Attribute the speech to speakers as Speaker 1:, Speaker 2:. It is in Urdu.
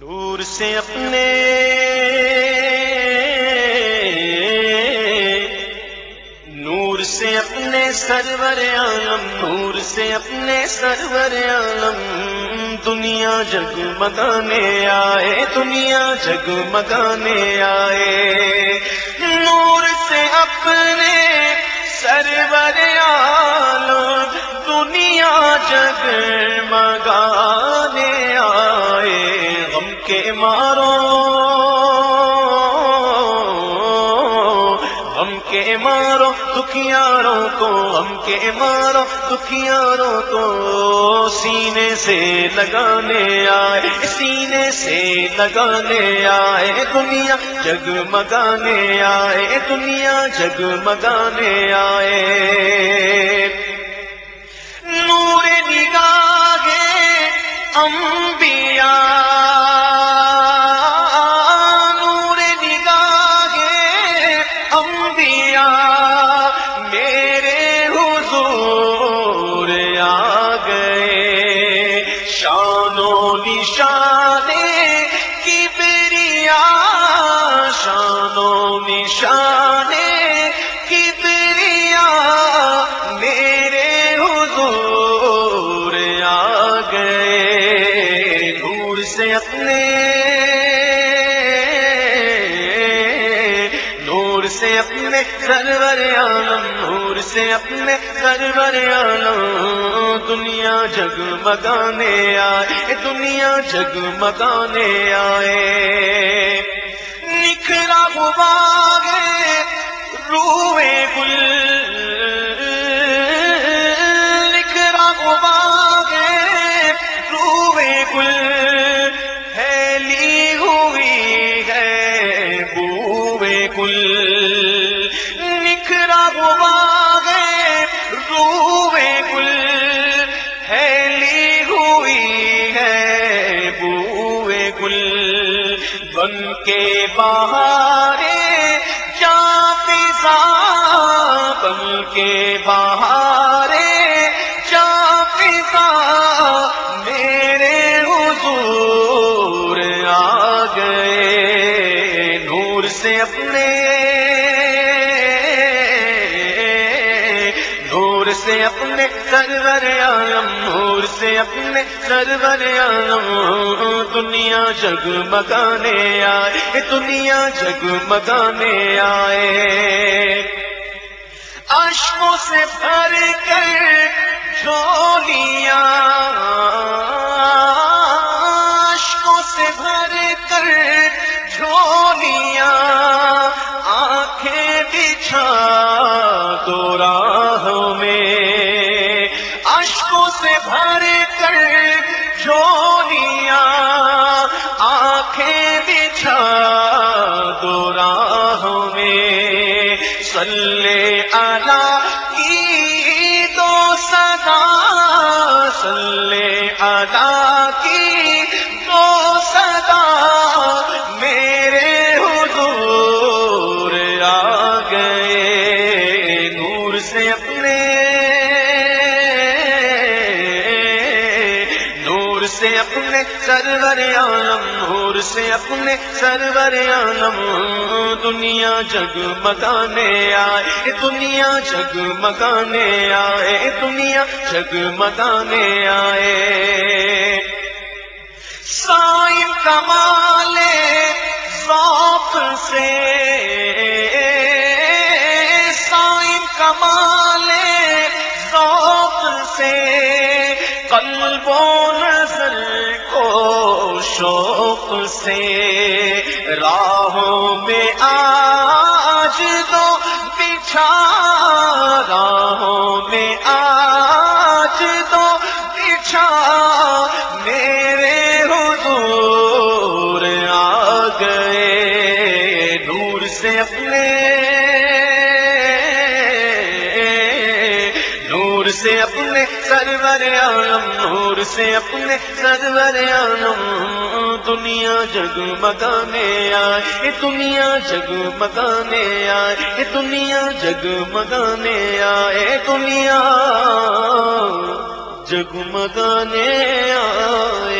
Speaker 1: نور سے اپنے نور سے اپنے سرور عالم، نور سے اپنے سرور عالم۔ دنیا جگ مگانے آئے، دنیا جگ مگانے آئے۔ نور سے اپنے سرور عالم، دنیا جگ مگانے کے مارو۔ ہم کے مارو، دکھیاروں کو ہم کے مارو، دکھیاروں کو سینے سے لگانے آئے، سینے سے لگانے آئے، دنیا جگ مگانے آئے، دنیا جگ مگانے آئے۔ نور نگاہ انبیاء اپنے نور سے اپنے سرور عالم نور سے اپنے سرور عالم، دنیا جگ مگانے آئے۔ دنیا جگمگانے آئے۔ نکھرا ہوا گے روئے گل۔ نکھرا ہوا گے روئے گل۔ پھیلی ہوئی ہے بوے گل۔ گل بن کے بہارے جا پیسا بن کے بہار سے اپنے سرور عالم، نور سے اپنے سرور عالم۔ دنیا جگ مگانے آئے، دنیا جگ مگانے آئے۔ اشکوں سے بھر کر جھولیاں۔ اشکوں سے بھر کر جھولیاں۔ آنکھیں بچھا دو راہ میں اشکوں سے بھر کر جھولیاں آنکھیں بچھا دو راہ میں۔ سلے آلہ کی دو سدا سلے آلہ کی دو سدا میرے حضور آ گئے، نور سے اپنے سے اپنے سرور عالم نور سے اپنے سرور عالم۔ دنیا جگ مگانے آئے، دنیا جگ مگانے آئے، دنیا جگ مگانے آئے۔ سائن کمالے ذوق سے۔ سائن کمالے ذوق سے۔ قلب و نظر کو شوق سے راہوں میں آج دو بچھا راہوں میں آج دو بچھا میرے حضور آ گئے نور سے اپنے نور سے اپنے سرور عالم نور سے اپنے سرور عالم دنیا جگ مگانے آئے دنیا جگ مگانے آئے دنیا جگ مگانے آئے دنیا جگمگانے آئے۔